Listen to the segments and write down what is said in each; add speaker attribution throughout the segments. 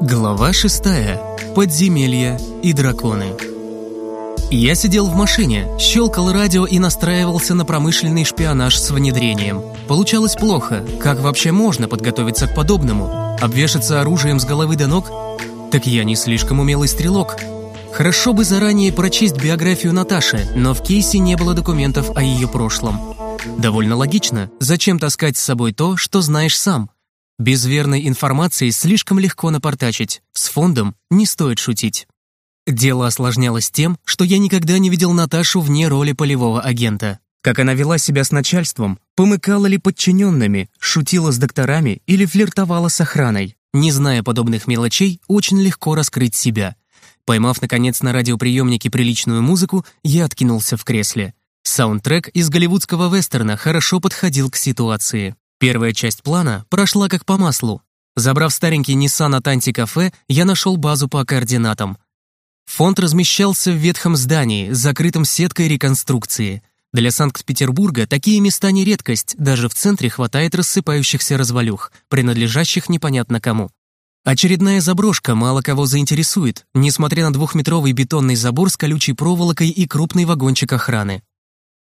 Speaker 1: Глава шестая. Подземелья и драконы. Я сидел в машине, щелкал радио и настраивался на промышленный шпионаж с внедрением. Получалось плохо. Как вообще можно подготовиться к подобному? Обвешаться оружием с головы до ног? Так я не слишком умелый стрелок. Хорошо бы заранее прочесть биографию Наташи, но в кейсе не было документов о ее прошлом. Довольно логично, зачем таскать с собой то, что знаешь сам – без верной информации слишком легко напортачить, с фондом не стоит шутить. Дело осложнялось тем, что я никогда не видел Наташу вне роли полевого агента. Как она вела себя с начальством, помыкала ли подчиненными, шутила с докторами или флиртовала с охраной. Не зная подобных мелочей, очень легко раскрыть себя. Поймав, наконец, на радиоприемнике приличную музыку, я откинулся в кресле. Саундтрек из голливудского вестерна хорошо подходил к ситуации. Первая часть плана прошла как по маслу. Забрав старенький Nissan от антикафе, я нашел базу по координатам. Фонд размещался в ветхом здании, закрытом сеткой реконструкции. Для Санкт-Петербурга такие места не редкость, даже в центре хватает рассыпающихся развалюх, принадлежащих непонятно кому. Очередная заброшка мало кого заинтересует, несмотря на двухметровый бетонный забор с колючей проволокой и крупный вагончик охраны.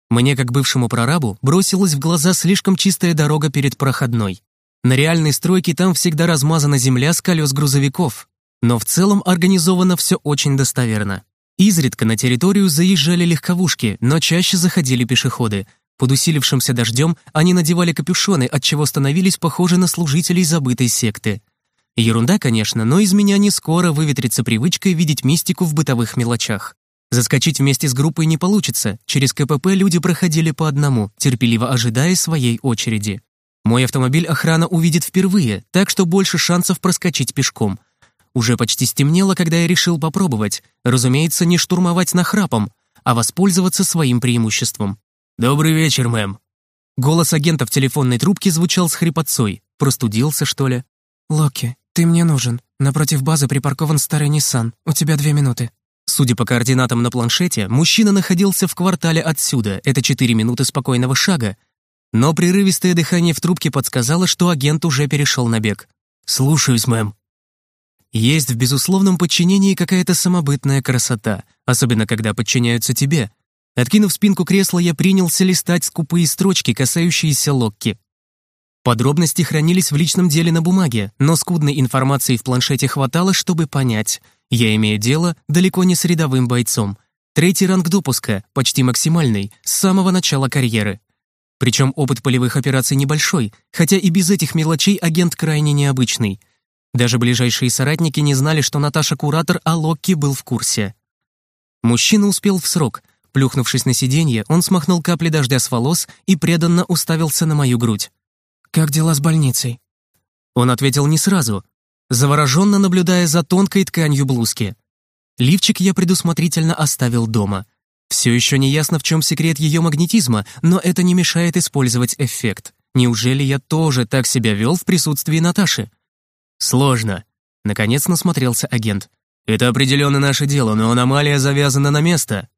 Speaker 1: Мне, как бывшему прорабу, бросилась в глаза слишком чистая дорога перед проходной. На реальной стройке там всегда размазана земля с колес грузовиков. Но в целом организовано все очень достоверно. Изредка на территорию заезжали легковушки, но чаще заходили пешеходы. Под усилившимся дождем они надевали капюшоны, отчего становились похожи на служителей забытой секты. Ерунда, конечно, но из меня не скоро выветрится привычка видеть мистику в бытовых мелочах. Заскочить вместе с группой не получится. Через КПП люди проходили по одному, терпеливо ожидая своей очереди. Мой автомобиль охрана увидит впервые, так что больше шансов проскочить пешком. Уже почти стемнело, когда я решил попробовать. Разумеется, не штурмовать нахрапом, а воспользоваться своим преимуществом. «Добрый вечер, мэм». Голос агента в телефонной трубке звучал с хрипотцой. Простудился, что ли?
Speaker 2: «Локи, ты мне нужен. Напротив базы припаркован старый Ниссан. У тебя две минуты».
Speaker 1: Судя по координатам на планшете, мужчина находился в квартале отсюда, это 4 минуты спокойного шага. Но прерывистое дыхание в трубке подсказало, что агент уже перешел на бег. «Слушаюсь, мэм». Есть в безусловном подчинении какая-то самобытная красота, особенно когда подчиняются тебе. Откинув спинку кресла, я принялся листать скупые строчки, касающиеся Локки. Подробности хранились в личном деле на бумаге, но скудной информации в планшете хватало, чтобы понять — я имею дело далеко не с рядовым бойцом. Третий ранг допуска, почти максимальный, с самого начала карьеры. Причем опыт полевых операций небольшой, хотя и без этих мелочей агент крайне необычный. Даже ближайшие соратники не знали, что Наташа куратор, а Локки был в курсе. Мужчина успел в срок. Плюхнувшись на сиденье, он смахнул капли дождя с волос и преданно уставился на мою грудь.
Speaker 2: «Как дела с больницей?»
Speaker 1: Он ответил не сразу, завороженно наблюдая за тонкой тканью блузки. Лифчик я предусмотрительно оставил дома. Все еще не ясно, в чем секрет ее магнетизма, но это не мешает использовать эффект. Неужели я тоже так себя вел в присутствии Наташи? Сложно. Наконец насмотрелся агент. Это определенно наше дело, но аномалия завязана на место.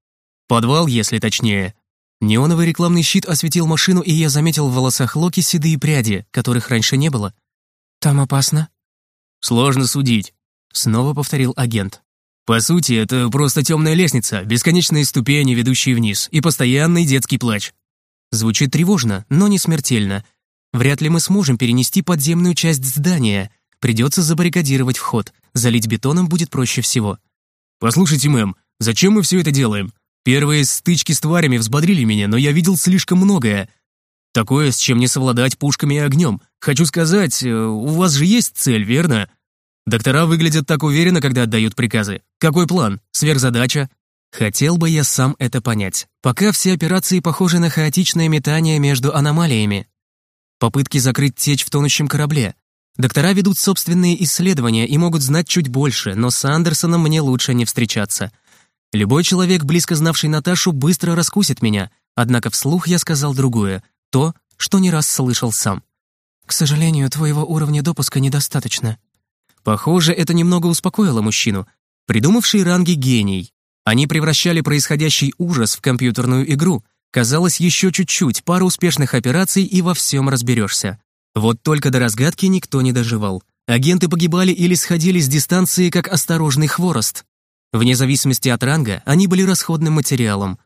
Speaker 1: Подвал, если точнее. Неоновый рекламный щит осветил машину, и я заметил в волосах Локи седые пряди, которых раньше не было.
Speaker 2: «Там опасно?»
Speaker 1: «Сложно судить», — снова повторил агент. «По сути, это просто темная лестница, бесконечные ступени, ведущие вниз, и постоянный детский плач». Звучит тревожно, но не смертельно. Вряд ли мы сможем перенести подземную часть здания. Придется забаррикадировать вход. Залить бетоном будет проще всего. «Послушайте, мэм, зачем мы все это делаем? Первые стычки с тварями взбодрили меня, но я видел слишком многое. Такое, с чем не совладать пушками и огнем. Хочу сказать, э, у вас же есть цель, верно? Доктора выглядят так уверенно, когда отдают приказы. Какой план? Сверхзадача? Хотел бы я сам это понять. Пока все операции похожи на хаотичное метание между аномалиями. Попытки закрыть течь в тонущем корабле. Доктора ведут собственные исследования и могут знать чуть больше, но с Андерсоном мне лучше не встречаться. Любой человек, близко знавший Наташу, быстро раскусит меня, однако вслух я сказал другое то, что не раз слышал сам.
Speaker 2: «К сожалению, твоего уровня допуска недостаточно».
Speaker 1: Похоже, это немного успокоило мужчину. Придумавший ранги гений. Они превращали происходящий ужас в компьютерную игру. Казалось, еще чуть-чуть, пара успешных операций и во всем разберешься. Вот только до разгадки никто не доживал. Агенты погибали или сходили с дистанции, как осторожный хворост. Вне зависимости от ранга, они были расходным материалом.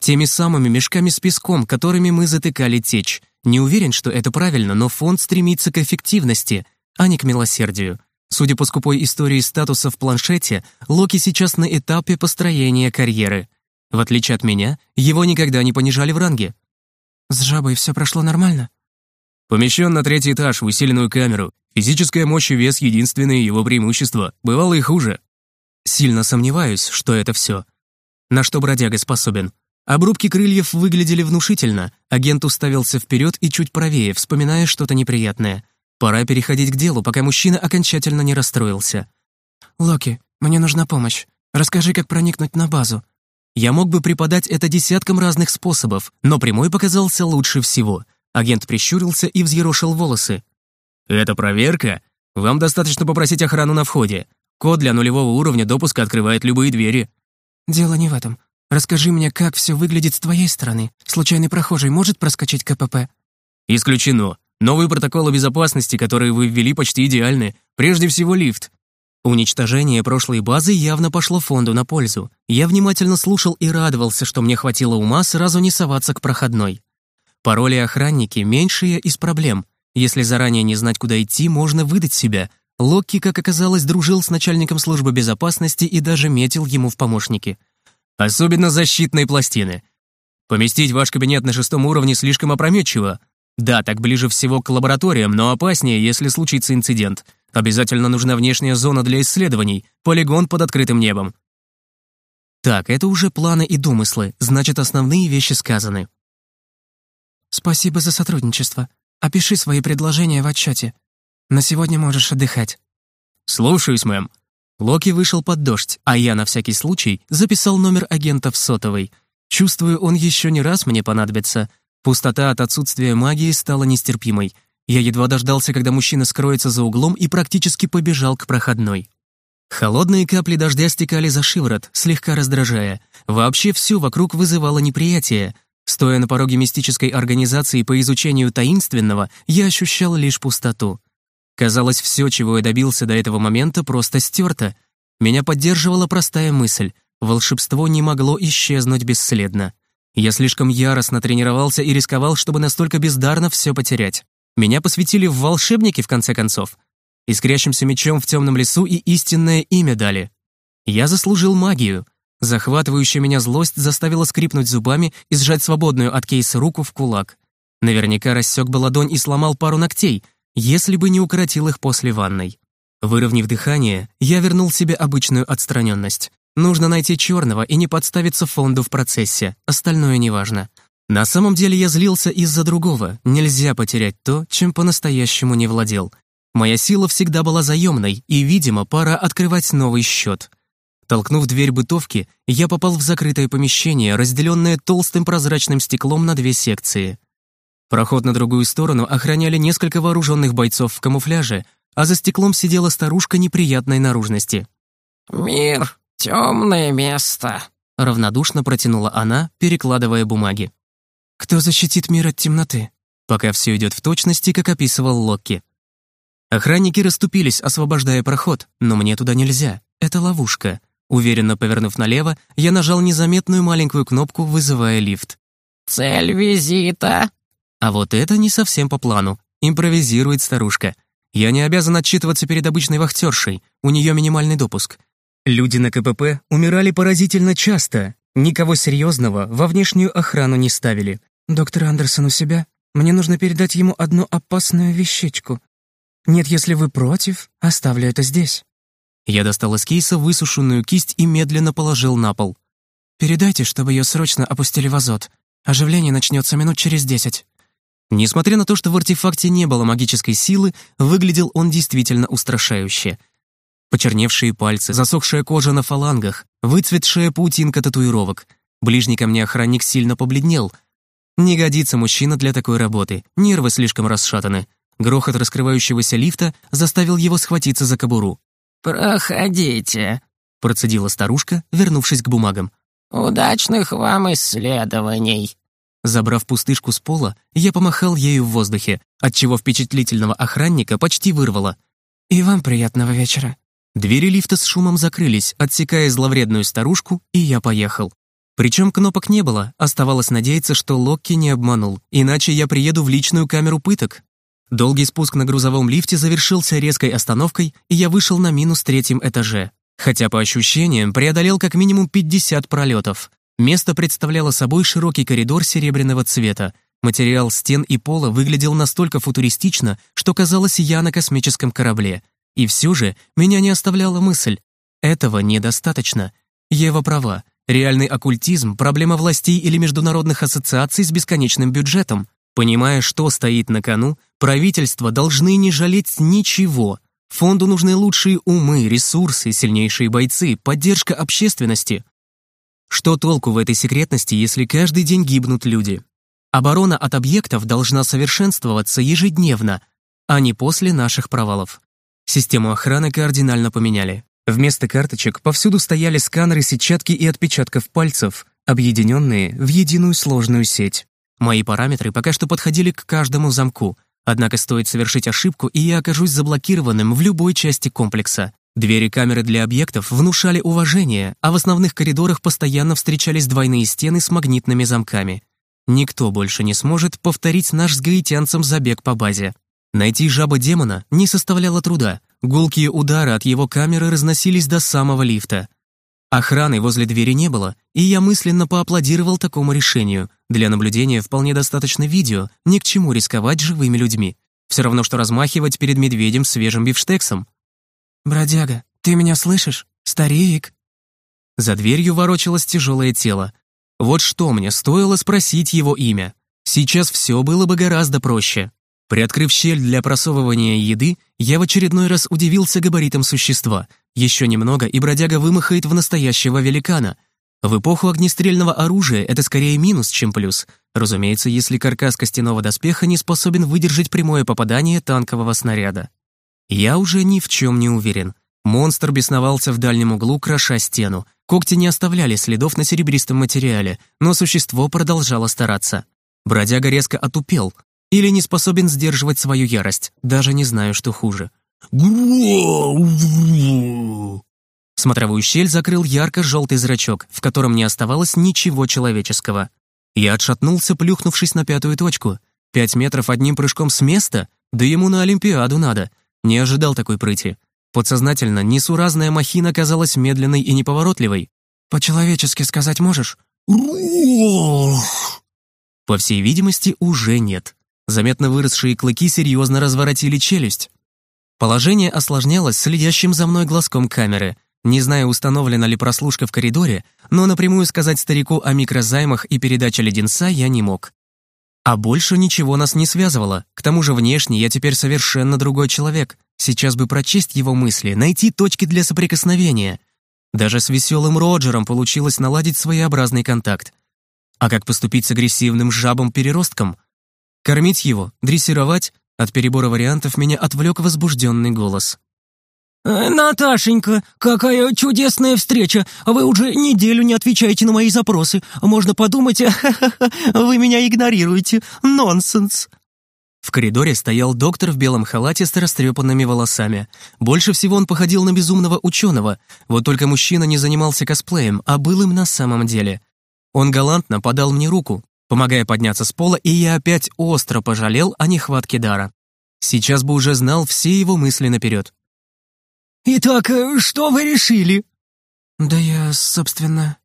Speaker 1: Теми самыми мешками с песком, которыми мы затыкали течь. Не уверен, что это правильно, но фонд стремится к эффективности, а не к милосердию. Судя по скупой истории статуса в планшете, Локи сейчас на этапе построения карьеры. В отличие от меня, его никогда не понижали в ранге.
Speaker 2: С жабой все прошло нормально?
Speaker 1: Помещен на третий этаж в усиленную камеру. Физическая мощь и вес — единственные его преимущества. Бывало и хуже. Сильно сомневаюсь, что это все. На что бродяга способен. Обрубки крыльев выглядели внушительно. Агент уставился вперед и чуть правее, вспоминая что-то неприятное. Пора переходить к делу, пока мужчина окончательно не расстроился.
Speaker 2: «Локи, мне нужна помощь. Расскажи, как проникнуть на базу».
Speaker 1: Я мог бы преподать это десяткам разных способов, но прямой показался лучше всего. Агент прищурился и взъерошил волосы. «Это проверка? Вам достаточно попросить охрану на входе. Код для нулевого уровня допуска открывает любые двери».
Speaker 2: «Дело не в этом. Расскажи мне, как все выглядит с твоей стороны. Случайный прохожий может проскочить КПП?»
Speaker 1: «Исключено. Новые протоколы безопасности, которые вы ввели, почти идеальны. Прежде всего, лифт. Уничтожение прошлой базы явно пошло фонду на пользу. Я внимательно слушал и радовался, что мне хватило ума сразу не соваться к проходной. Пароли охранники — меньшие из проблем. Если заранее не знать, куда идти, можно выдать себя, Локки, как оказалось, дружил с начальником службы безопасности и даже метил ему в помощники. Особенно защитные пластины. Поместить ваш кабинет на шестом уровне слишком опрометчиво. Да, так ближе всего к лабораториям, но опаснее, если случится инцидент. Обязательно нужна внешняя зона для исследований, полигон под открытым небом. Так, это уже планы и домыслы, значит, основные вещи сказаны.
Speaker 2: Спасибо за сотрудничество. Опиши свои предложения в отчете. На сегодня можешь отдыхать».
Speaker 1: «Слушаюсь, мэм». Локи вышел под дождь, а я на всякий случай записал номер агента в сотовой. Чувствую, он еще не раз мне понадобится. Пустота от отсутствия магии стала нестерпимой. Я едва дождался, когда мужчина скроется за углом и практически побежал к проходной. Холодные капли дождя стекали за шиворот, слегка раздражая. Вообще все вокруг вызывало неприятие. Стоя на пороге мистической организации по изучению таинственного, я ощущал лишь пустоту. Казалось, все, чего я добился до этого момента, просто стерто. Меня поддерживала простая мысль — волшебство не могло исчезнуть бесследно. Я слишком яростно тренировался и рисковал, чтобы настолько бездарно все потерять. Меня посвятили в волшебники, в конце концов. Искрящимся мечом в темном лесу и истинное имя дали. Я заслужил магию. Захватывающая меня злость заставила скрипнуть зубами и сжать свободную от кейса руку в кулак. Наверняка рассек бы ладонь и сломал пару ногтей — если бы не укоротил их после ванной. Выровняв дыхание, я вернул себе обычную отстраненность. Нужно найти черного и не подставиться фонду в процессе, остальное неважно. На самом деле я злился из-за другого. Нельзя потерять то, чем по-настоящему не владел. Моя сила всегда была заемной, и, видимо, пора открывать новый счет. Толкнув дверь бытовки, я попал в закрытое помещение, разделенное толстым прозрачным стеклом на две секции. Проход на другую сторону охраняли несколько вооруженных бойцов в камуфляже, а за стеклом сидела старушка неприятной наружности.
Speaker 3: «Мир — темное место», —
Speaker 1: равнодушно протянула она, перекладывая бумаги.
Speaker 2: «Кто защитит мир от темноты?»
Speaker 1: Пока все идет в точности, как описывал Локки. Охранники расступились, освобождая проход, но мне туда нельзя. Это ловушка. Уверенно повернув налево, я нажал незаметную маленькую кнопку, вызывая лифт.
Speaker 3: «Цель визита
Speaker 1: а вот это не совсем по плану. Импровизирует старушка. Я не обязан отчитываться перед обычной вахтершей, у нее минимальный допуск. Люди на КПП умирали поразительно часто. Никого серьезного во внешнюю охрану не ставили.
Speaker 2: «Доктор Андерсон у себя? Мне нужно передать ему одну опасную вещичку. Нет, если вы против, оставлю это здесь».
Speaker 1: Я достал из кейса высушенную кисть и медленно положил на пол.
Speaker 2: «Передайте, чтобы ее срочно опустили в азот. Оживление начнется минут через десять».
Speaker 1: Несмотря на то, что в артефакте не было магической силы, выглядел он действительно устрашающе. Почерневшие пальцы, засохшая кожа на фалангах, выцветшая паутинка татуировок. Ближний ко мне охранник сильно побледнел. Не годится мужчина для такой работы, нервы слишком расшатаны. Грохот раскрывающегося лифта заставил его схватиться за кобуру.
Speaker 3: «Проходите», —
Speaker 1: процедила старушка, вернувшись к бумагам.
Speaker 3: «Удачных вам исследований».
Speaker 1: Забрав пустышку с пола, я помахал ею в воздухе, отчего впечатлительного охранника почти вырвало.
Speaker 2: И вам приятного вечера».
Speaker 1: Двери лифта с шумом закрылись, отсекая зловредную старушку, и я поехал. Причем кнопок не было, оставалось надеяться, что Локки не обманул, иначе я приеду в личную камеру пыток. Долгий спуск на грузовом лифте завершился резкой остановкой, и я вышел на минус третьем этаже. Хотя по ощущениям преодолел как минимум 50 пролетов. Место представляло собой широкий коридор серебряного цвета. Материал стен и пола выглядел настолько футуристично, что казалось я на космическом корабле. И все же меня не оставляла мысль. Этого недостаточно. Ева права. Реальный оккультизм – проблема властей или международных ассоциаций с бесконечным бюджетом. Понимая, что стоит на кону, правительства должны не жалеть ничего. Фонду нужны лучшие умы, ресурсы, сильнейшие бойцы, поддержка общественности. Что толку в этой секретности, если каждый день гибнут люди? Оборона от объектов должна совершенствоваться ежедневно, а не после наших провалов. Систему охраны кардинально поменяли. Вместо карточек повсюду стояли сканеры сетчатки и отпечатков пальцев, объединенные в единую сложную сеть. Мои параметры пока что подходили к каждому замку, однако стоит совершить ошибку, и я окажусь заблокированным в любой части комплекса. Двери камеры для объектов внушали уважение, а в основных коридорах постоянно встречались двойные стены с магнитными замками. Никто больше не сможет повторить наш с гаитянцем забег по базе. Найти жаба-демона не составляло труда. Гулкие удары от его камеры разносились до самого лифта. Охраны возле двери не было, и я мысленно поаплодировал такому решению. Для наблюдения вполне достаточно видео, ни к чему рисковать живыми людьми. Все равно, что размахивать перед медведем свежим бифштексом.
Speaker 2: «Бродяга, ты меня слышишь? Старик?»
Speaker 1: За дверью ворочалось тяжелое тело. Вот что мне стоило спросить его имя. Сейчас все было бы гораздо проще. Приоткрыв щель для просовывания еды, я в очередной раз удивился габаритам существа. Еще немного, и бродяга вымахает в настоящего великана. В эпоху огнестрельного оружия это скорее минус, чем плюс. Разумеется, если каркас костяного доспеха не способен выдержать прямое попадание танкового снаряда. Я уже ни в чем не уверен. Монстр бесновался в дальнем углу, кроша стену. Когти не оставляли следов на серебристом материале, но существо продолжало стараться. Бродяга резко отупел, или не способен сдерживать свою ярость, даже не знаю, что хуже. Смотровую щель закрыл ярко-желтый зрачок, в котором не оставалось ничего человеческого. Я отшатнулся, плюхнувшись на пятую точку. Пять метров одним прыжком с места? Да ему на Олимпиаду надо. Не ожидал такой прыти. Подсознательно несуразная махина казалась медленной и неповоротливой.
Speaker 2: «По-человечески сказать можешь?»
Speaker 1: По всей видимости, уже нет. Заметно выросшие клыки серьезно разворотили челюсть. Положение осложнялось следящим за мной глазком камеры. Не знаю, установлена ли прослушка в коридоре, но напрямую сказать старику о микрозаймах и передаче леденца я не мог. А больше ничего нас не связывало. К тому же внешне я теперь совершенно другой человек. Сейчас бы прочесть его мысли, найти точки для соприкосновения. Даже с веселым Роджером получилось наладить своеобразный контакт. А как поступить с агрессивным жабом-переростком? Кормить его, дрессировать? От перебора вариантов меня отвлек возбужденный голос.
Speaker 4: «Э, «Наташенька, какая чудесная встреча! Вы уже неделю не отвечаете на мои запросы. Можно подумать, вы меня игнорируете. Нонсенс!»
Speaker 1: В коридоре стоял доктор в белом халате с растрепанными волосами. Больше всего он походил на безумного ученого. Вот только мужчина не занимался косплеем, а был им на самом деле. Он галантно подал мне руку, помогая подняться с пола, и я опять остро пожалел о нехватке дара. Сейчас бы уже знал все его мысли наперед.
Speaker 4: «Итак, э, что вы решили?»
Speaker 2: «Да я, собственно...»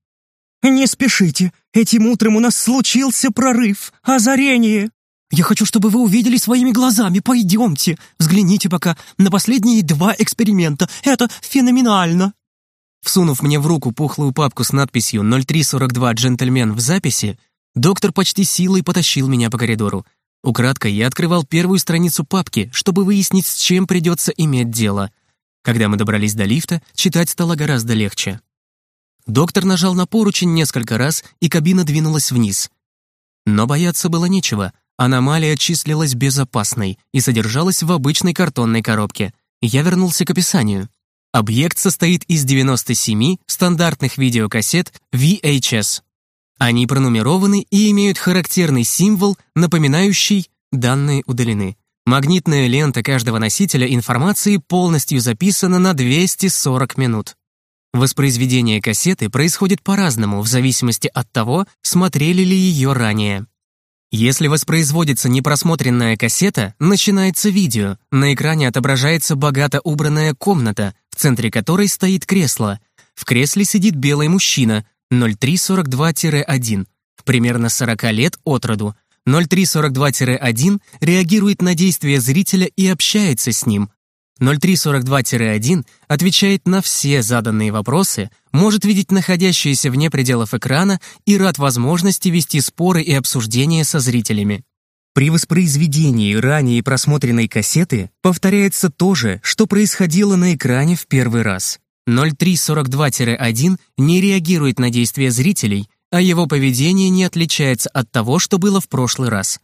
Speaker 4: «Не спешите. Этим утром у нас случился прорыв, озарение. Я хочу, чтобы вы увидели своими глазами. Пойдемте, взгляните пока на последние два эксперимента. Это феноменально».
Speaker 1: Всунув мне в руку пухлую папку с надписью «0342 джентльмен» в записи, Доктор почти силой потащил меня по коридору. Украдкой я открывал первую страницу папки, чтобы выяснить, с чем придется иметь дело. Когда мы добрались до лифта, читать стало гораздо легче. Доктор нажал на поручень несколько раз, и кабина двинулась вниз. Но бояться было нечего. Аномалия числилась безопасной и содержалась в обычной картонной коробке. Я вернулся к описанию. Объект состоит из 97 стандартных видеокассет VHS. Они пронумерованы и имеют характерный символ, напоминающий «данные удалены». Магнитная лента каждого носителя информации полностью записана на 240 минут. Воспроизведение кассеты происходит по-разному в зависимости от того, смотрели ли ее ранее. Если воспроизводится непросмотренная кассета, начинается видео. На экране отображается богато убранная комната, в центре которой стоит кресло. В кресле сидит белый мужчина, 0342-1, примерно 40 лет от роду, 0342-1 реагирует на действия зрителя и общается с ним. 0342-1 отвечает на все заданные вопросы, может видеть находящиеся вне пределов экрана и рад возможности вести споры и обсуждения со зрителями. При воспроизведении ранее просмотренной кассеты повторяется то же, что происходило на экране в первый раз. 0342-1 не реагирует на действия зрителей, а его поведение не отличается от того, что было в прошлый раз.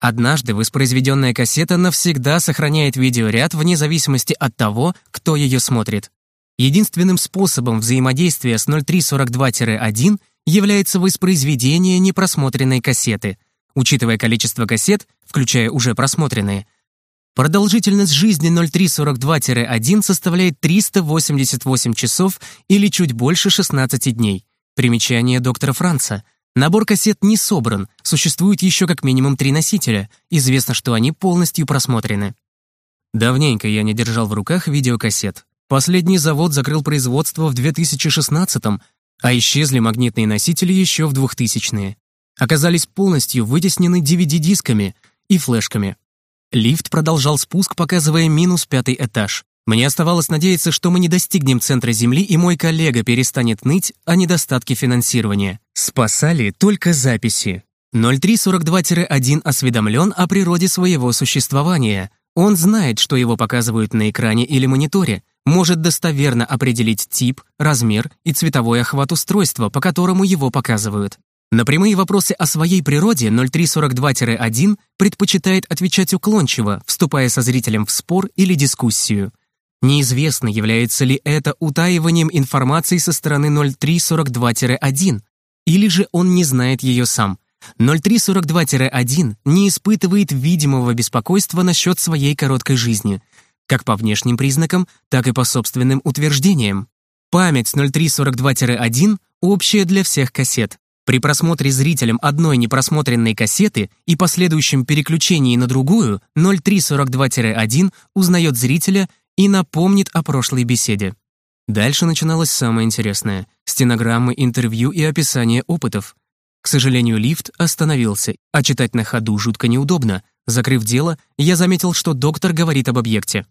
Speaker 1: Однажды воспроизведенная кассета навсегда сохраняет видеоряд вне зависимости от того, кто ее смотрит. Единственным способом взаимодействия с 0342-1 является воспроизведение непросмотренной кассеты. Учитывая количество кассет, включая уже просмотренные, продолжительность жизни 0342-1 составляет 388 часов или чуть больше 16 дней. Примечание доктора Франца. Набор кассет не собран, существует еще как минимум три носителя, известно, что они полностью просмотрены. Давненько я не держал в руках видеокассет. Последний завод закрыл производство в 2016-м, а исчезли магнитные носители еще в 2000-е. Оказались полностью вытеснены DVD-дисками и флешками. Лифт продолжал спуск, показывая минус пятый этаж. Мне оставалось надеяться, что мы не достигнем центра Земли, и мой коллега перестанет ныть о недостатке финансирования. Спасали только записи. 0342-1 осведомлен о природе своего существования. Он знает, что его показывают на экране или мониторе, может достоверно определить тип, размер и цветовой охват устройства, по которому его показывают. На прямые вопросы о своей природе 0342-1 предпочитает отвечать уклончиво, вступая со зрителем в спор или дискуссию. Неизвестно, является ли это утаиванием информации со стороны 0342-1, или же он не знает ее сам. 0342-1 не испытывает видимого беспокойства насчет своей короткой жизни, как по внешним признакам, так и по собственным утверждениям. Память 0342-1 общая для всех кассет. При просмотре зрителям одной непросмотренной кассеты и последующем переключении на другую 0342-1 узнает зрителя и напомнит о прошлой беседе. Дальше начиналось самое интересное — стенограммы, интервью и описание опытов. К сожалению, лифт остановился, а читать на ходу жутко неудобно. Закрыв дело, я заметил, что доктор говорит об объекте.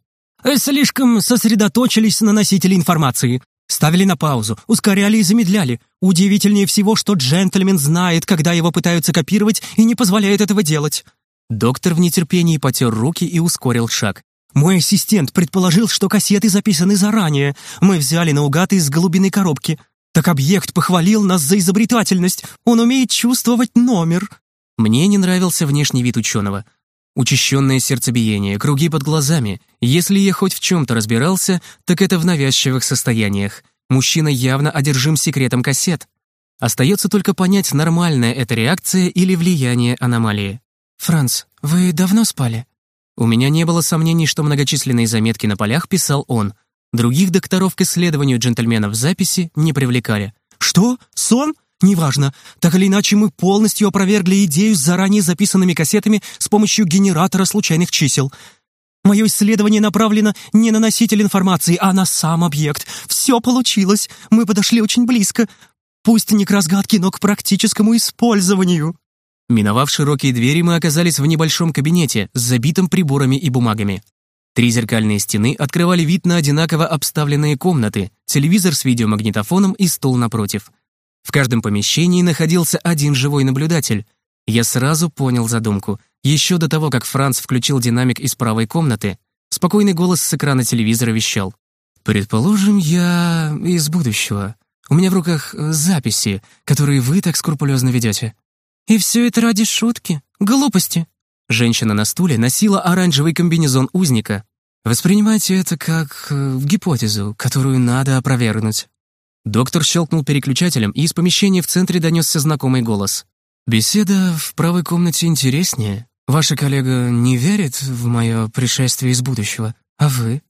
Speaker 4: «Слишком сосредоточились на носителе информации. Ставили на паузу, ускоряли и замедляли. Удивительнее всего, что джентльмен знает, когда его пытаются копировать, и не позволяет этого делать».
Speaker 1: Доктор в нетерпении потер руки и ускорил шаг.
Speaker 4: Мой ассистент предположил, что кассеты записаны заранее. Мы взяли наугад из голубиной коробки. Так объект похвалил нас за изобретательность. Он умеет чувствовать номер.
Speaker 1: Мне не нравился внешний вид ученого. Учащенное сердцебиение, круги под глазами. Если я хоть в чем-то разбирался, так это в навязчивых состояниях. Мужчина явно одержим секретом кассет. Остается только понять, нормальная это реакция или влияние аномалии.
Speaker 2: «Франц, вы давно спали?»
Speaker 1: У меня не было сомнений, что многочисленные заметки на полях писал он. Других докторов к исследованию джентльменов записи не привлекали.
Speaker 4: «Что? Сон? Неважно. Так или иначе, мы полностью опровергли идею с заранее записанными кассетами с помощью генератора случайных чисел. Мое исследование направлено не на носитель информации, а на сам объект. Все получилось. Мы подошли очень близко. Пусть не к разгадке, но к практическому использованию».
Speaker 1: Миновав широкие двери, мы оказались в небольшом кабинете с забитым приборами и бумагами. Три зеркальные стены открывали вид на одинаково обставленные комнаты, телевизор с видеомагнитофоном и стол напротив. В каждом помещении находился один живой наблюдатель. Я сразу понял задумку. Еще до того, как Франц включил динамик из правой комнаты, спокойный голос с экрана телевизора вещал. «Предположим, я из будущего. У меня в руках записи, которые вы так скрупулезно ведете.
Speaker 2: «И все это ради шутки? Глупости?»
Speaker 1: Женщина на стуле носила оранжевый комбинезон узника.
Speaker 2: «Воспринимайте это как э, гипотезу, которую надо опровергнуть».
Speaker 1: Доктор щелкнул переключателем, и из помещения в центре донесся знакомый голос.
Speaker 2: «Беседа в правой комнате интереснее. Ваша коллега не верит в мое пришествие из будущего, а вы?»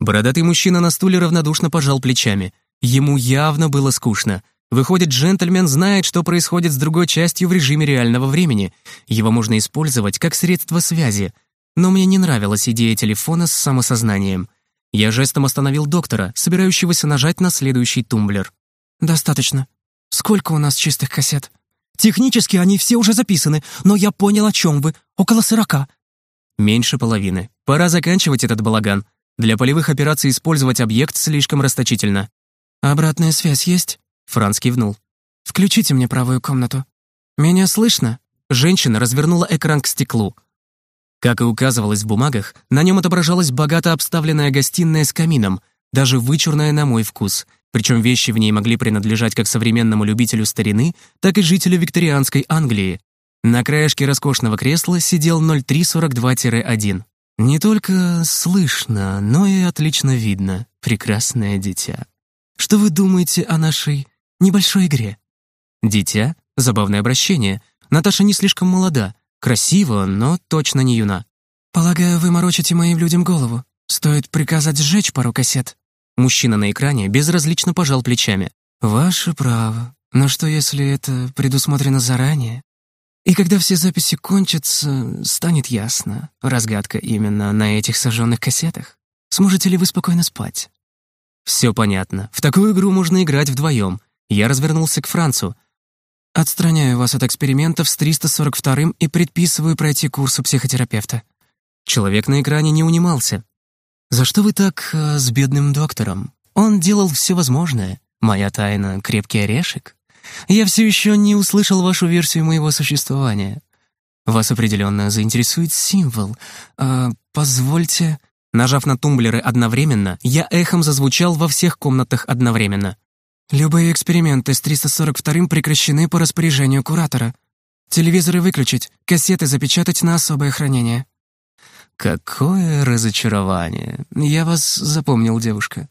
Speaker 1: Бородатый мужчина на стуле равнодушно пожал плечами. Ему явно было скучно. Выходит, джентльмен знает, что происходит с другой частью в режиме реального времени. Его можно использовать как средство связи. Но мне не нравилась идея телефона с самосознанием. Я жестом остановил доктора, собирающегося нажать на следующий тумблер.
Speaker 2: «Достаточно. Сколько у нас чистых кассет?»
Speaker 4: Технически они все уже записаны, но я понял, о чем вы. Около сорока.
Speaker 1: Меньше половины. Пора заканчивать этот балаган. Для полевых операций использовать объект слишком расточительно.
Speaker 2: «Обратная связь есть?» Франц кивнул. «Включите мне правую комнату. Меня слышно?»
Speaker 1: Женщина развернула экран к стеклу. Как и указывалось в бумагах, на нем отображалась богато обставленная гостиная с камином, даже вычурная на мой вкус — причем вещи в ней могли принадлежать как современному любителю старины, так и жителю викторианской Англии. На краешке роскошного кресла сидел 0342-1. Не только слышно, но и отлично видно. Прекрасное дитя. Что вы думаете о нашей небольшой игре? Дитя? Забавное обращение. Наташа не слишком молода. Красива, но точно не юна.
Speaker 2: «Полагаю, вы морочите моим людям голову. Стоит приказать сжечь пару кассет».
Speaker 1: Мужчина на экране безразлично пожал плечами.
Speaker 2: «Ваше право. Но что, если это предусмотрено заранее? И когда все записи кончатся, станет ясно. Разгадка именно на этих сожженных кассетах. Сможете ли вы спокойно спать?»
Speaker 1: «Все понятно. В такую игру можно играть вдвоем. Я развернулся к Францу.
Speaker 2: «Отстраняю вас от экспериментов с 342-м и предписываю пройти курс у психотерапевта».
Speaker 1: Человек на экране не унимался. «За что вы так э, с бедным доктором? Он делал все возможное. Моя тайна — крепкий орешек. Я все еще не услышал вашу версию моего существования. Вас определенно заинтересует символ. А, позвольте...» Нажав на тумблеры одновременно, я эхом зазвучал во всех комнатах одновременно.
Speaker 2: «Любые эксперименты с 342-м прекращены по распоряжению куратора. Телевизоры выключить, кассеты запечатать на особое хранение».
Speaker 1: «Какое разочарование! Я вас запомнил, девушка.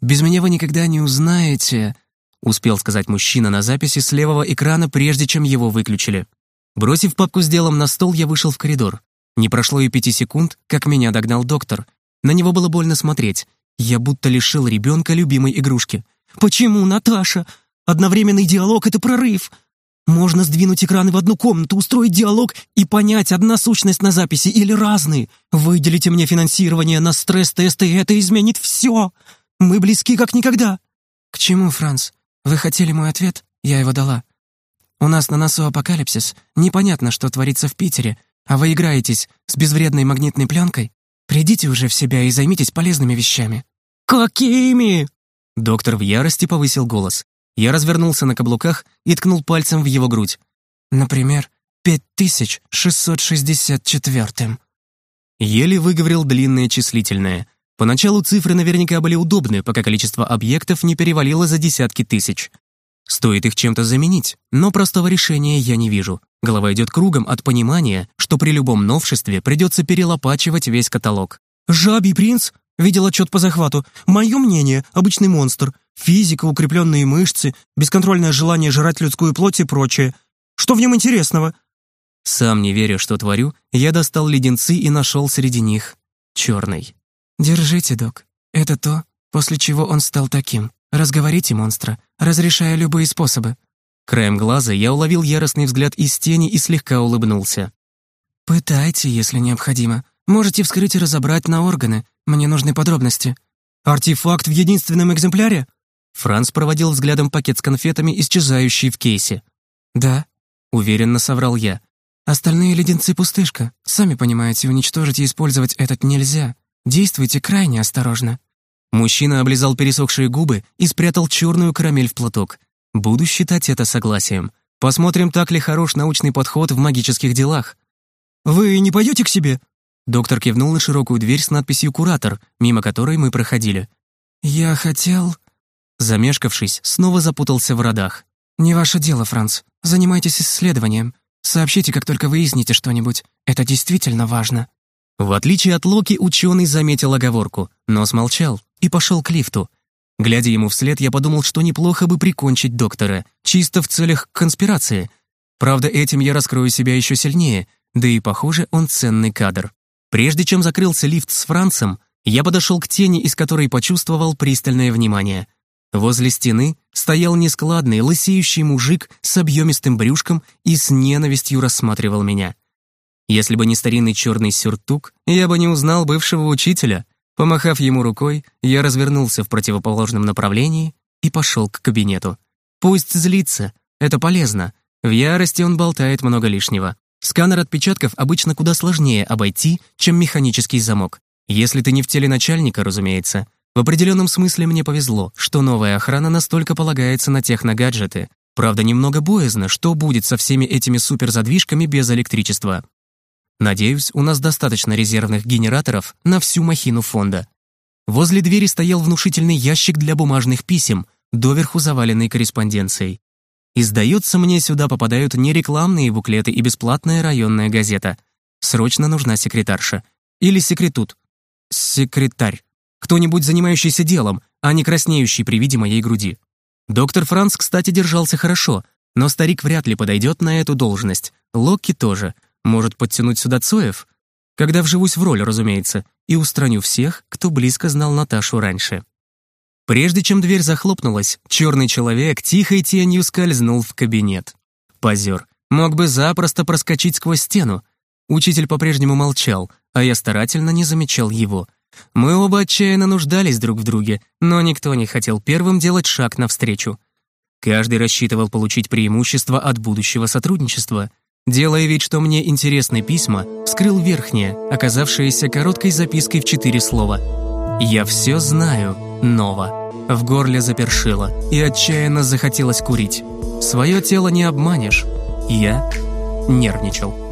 Speaker 1: Без меня вы никогда не узнаете...» Успел сказать мужчина на записи с левого экрана, прежде чем его выключили. Бросив папку с делом на стол, я вышел в коридор. Не прошло и пяти секунд, как меня догнал доктор. На него было больно смотреть. Я будто лишил ребенка любимой игрушки.
Speaker 4: «Почему, Наташа? Одновременный диалог — это прорыв. Можно сдвинуть экраны в одну комнату, устроить диалог и понять, одна сущность на записи или разные. Выделите мне финансирование на стресс-тесты, и это изменит все. Мы близки как никогда».
Speaker 2: «К чему, Франц? Вы хотели мой ответ? Я его дала. У нас на носу апокалипсис. Непонятно, что творится в Питере, а вы играетесь с безвредной магнитной пленкой. Придите уже в себя и займитесь полезными вещами».
Speaker 4: «Какими?»
Speaker 1: Доктор в ярости повысил голос. Я развернулся на каблуках и ткнул пальцем в его грудь.
Speaker 2: Например, 5664.
Speaker 1: Еле выговорил длинное числительное. Поначалу цифры наверняка были удобны, пока количество объектов не перевалило за десятки тысяч. Стоит их чем-то заменить, но простого решения я не вижу. Голова идет кругом от понимания, что при любом новшестве придется перелопачивать весь каталог.
Speaker 4: «Жабий принц?» Видел отчет по захвату. Мое мнение — обычный монстр. Физика, укрепленные мышцы, бесконтрольное желание жрать людскую плоть и прочее. Что в нем интересного?
Speaker 1: Сам не веря, что творю, я достал леденцы и нашел среди них черный.
Speaker 2: «Держите, док. Это то, после чего он стал таким. Разговорите монстра, разрешая любые способы».
Speaker 1: Краем глаза я уловил яростный взгляд из тени и слегка улыбнулся.
Speaker 2: «Пытайте, если необходимо. Можете вскрыть и разобрать на органы. Мне нужны подробности».
Speaker 4: «Артефакт в единственном экземпляре?»
Speaker 1: Франц проводил взглядом пакет с конфетами, исчезающий в кейсе.
Speaker 2: «Да», —
Speaker 1: уверенно соврал я.
Speaker 2: «Остальные леденцы пустышка. Сами понимаете, уничтожить и использовать этот нельзя. Действуйте крайне осторожно».
Speaker 1: Мужчина облизал пересохшие губы и спрятал черную карамель в платок. Буду считать это согласием. Посмотрим, так ли хорош научный подход в магических делах.
Speaker 4: «Вы не пойдете к себе?»
Speaker 1: Доктор кивнул на широкую дверь с надписью «Куратор», мимо которой мы проходили.
Speaker 2: «Я хотел...»
Speaker 1: Замешкавшись, снова запутался в родах.
Speaker 2: «Не ваше дело, Франц. Занимайтесь исследованием. Сообщите, как только выясните что-нибудь. Это действительно важно».
Speaker 1: В отличие от Локи, ученый заметил оговорку, но смолчал и пошел к лифту. Глядя ему вслед, я подумал, что неплохо бы прикончить доктора, чисто в целях конспирации. Правда, этим я раскрою себя еще сильнее, да и, похоже, он ценный кадр. Прежде чем закрылся лифт с Францем, я подошел к тени, из которой почувствовал пристальное внимание. Возле стены стоял нескладный, лысеющий мужик с объемистым брюшком и с ненавистью рассматривал меня. Если бы не старинный черный сюртук, я бы не узнал бывшего учителя. Помахав ему рукой, я развернулся в противоположном направлении и пошел к кабинету. Пусть злится, это полезно. В ярости он болтает много лишнего. Сканер отпечатков обычно куда сложнее обойти, чем механический замок. Если ты не в теле начальника, разумеется. В определенном смысле мне повезло, что новая охрана настолько полагается на техногаджеты. Правда, немного боязно, что будет со всеми этими суперзадвижками без электричества. Надеюсь, у нас достаточно резервных генераторов на всю махину фонда. Возле двери стоял внушительный ящик для бумажных писем, доверху заваленный корреспонденцией. И, сдается мне, сюда попадают не рекламные буклеты и бесплатная районная газета. Срочно нужна секретарша. Или секретут. Секретарь. Кто-нибудь, занимающийся делом, а не краснеющий при виде моей груди. Доктор Франц, кстати, держался хорошо, но старик вряд ли подойдет на эту должность. Локки тоже. Может подтянуть сюда Цоев? Когда вживусь в роль, разумеется, и устраню всех, кто близко знал Наташу раньше. Прежде чем дверь захлопнулась, черный человек тихой тенью скользнул в кабинет. Позер. Мог бы запросто проскочить сквозь стену. Учитель по-прежнему молчал, а я старательно не замечал его. Мы оба отчаянно нуждались друг в друге, но никто не хотел первым делать шаг навстречу. Каждый рассчитывал получить преимущество от будущего сотрудничества. Делая вид, что мне интересны письма, вскрыл верхнее, оказавшееся короткой запиской в четыре слова. «Я все знаю, Нова». В горле запершило, и отчаянно захотелось курить. Свое тело не обманешь. Я нервничал.